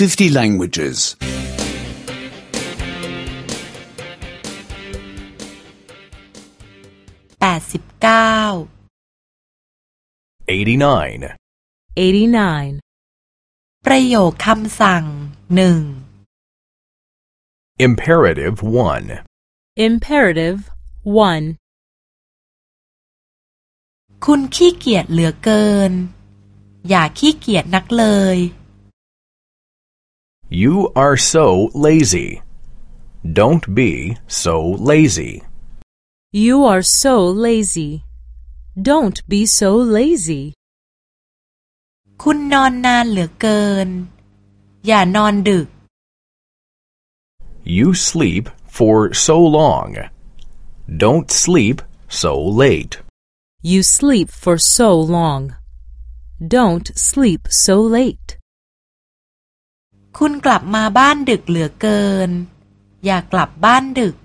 50 languages. 89 89. 89. ประโยคคำสั่งหนึ่ง Imperative 1. Imperative 1. คุณขี้เกียจเหลือเกิน อย่าขี้เกียจนักเลย You are so lazy. Don't be so lazy. You are so lazy. Don't be so lazy. คุณนอนนานเหลือเกิน อย่านอนดึก You sleep for so long. Don't sleep so late. You sleep for so long. Don't sleep so late. คุณกลับมาบ้านดึกเหลือเกิน อย่ากลับบ้านดึก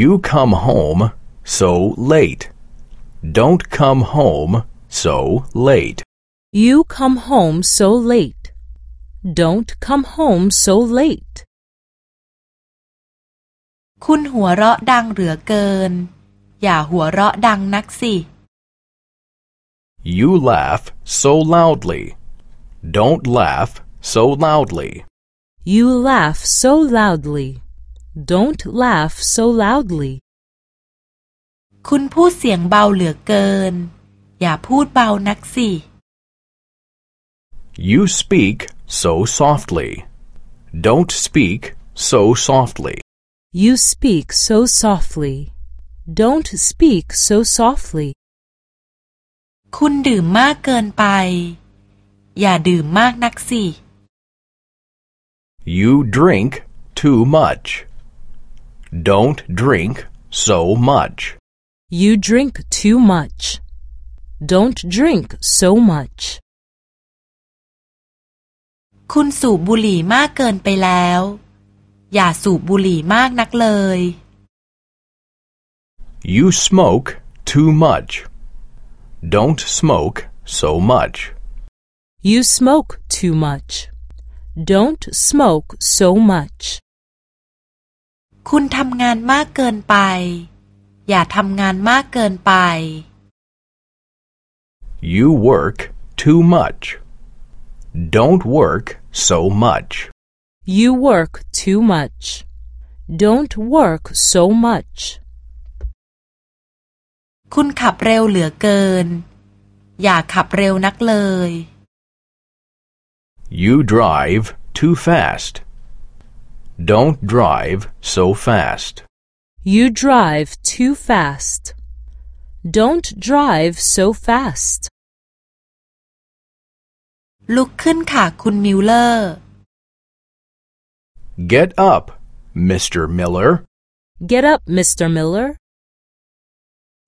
You come home so late. Don't come home so late. You come home so late. Don't come home so late. คุณหัวเราะดังเหลือเกิน อย่าหัวเราะดังนักสิ You laugh so loudly. Don't laugh so loudly. You laugh so loudly. Don't laugh so loudly. คุณพูดเสียงเบาเหลือเกิน อย่าพูดเบานักสิ You speak so softly. Don't speak so softly. You speak so softly. Don't speak so softly. คุณดื่มมากเกินไป อย่าดื่มมากนักสิ You drink too much. Don't drink so much. You drink too much. Don't drink so much. คุณสูบบุหรี่มากเกินไปแล้ว อย่าสูบบุหรี่มากนักเลย You smoke too much. Don't smoke so much. You smoke too much. Don't smoke so much. คุณทำงานมากเกินไป อย่าทำงานมากเกินไป You work too much. Don't work so much. You work too much. Don't work so much. คุณขับเร็วเหลือเกิน อย่าขับเร็วนักเลย You drive too fast. Don't drive so fast. You drive too fast. Don't drive so fast. ลุกขึ้นค่ะคุณมิลเลอร์ Get up, Mr. Miller. Get up, Mr. Miller.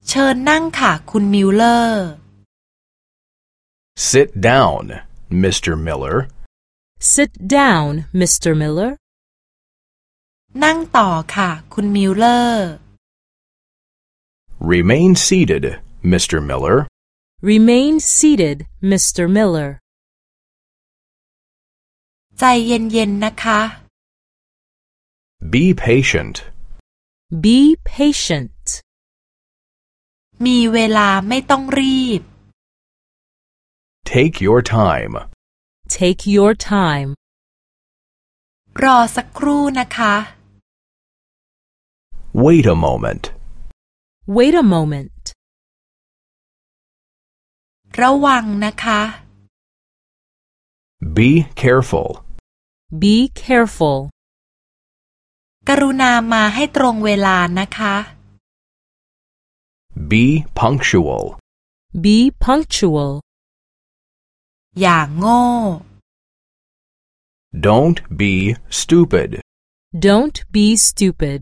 เชิญนั่งค่ะคุณมิลเลอร์ Sit down, Mr. Miller. Sit down, Mr. Miller. นั่งต่อค่ะคุณมิลเลอร์ Remain seated, Mr. Miller. Remain seated, Mr. Miller. ใจเย็นๆนะคะ Be patient. Be patient. มีเวลาไม่ต้องรีบ Take your time. Take your time. รอสักครู่นะคะ Wait a moment. Wait a moment. ระวังนะคะ Be careful. Be careful. กรุณามาให้ตรงเวลานะคะ Be punctual. Be punctual. อย่างโง่ Don't be stupid. Don't be stupid.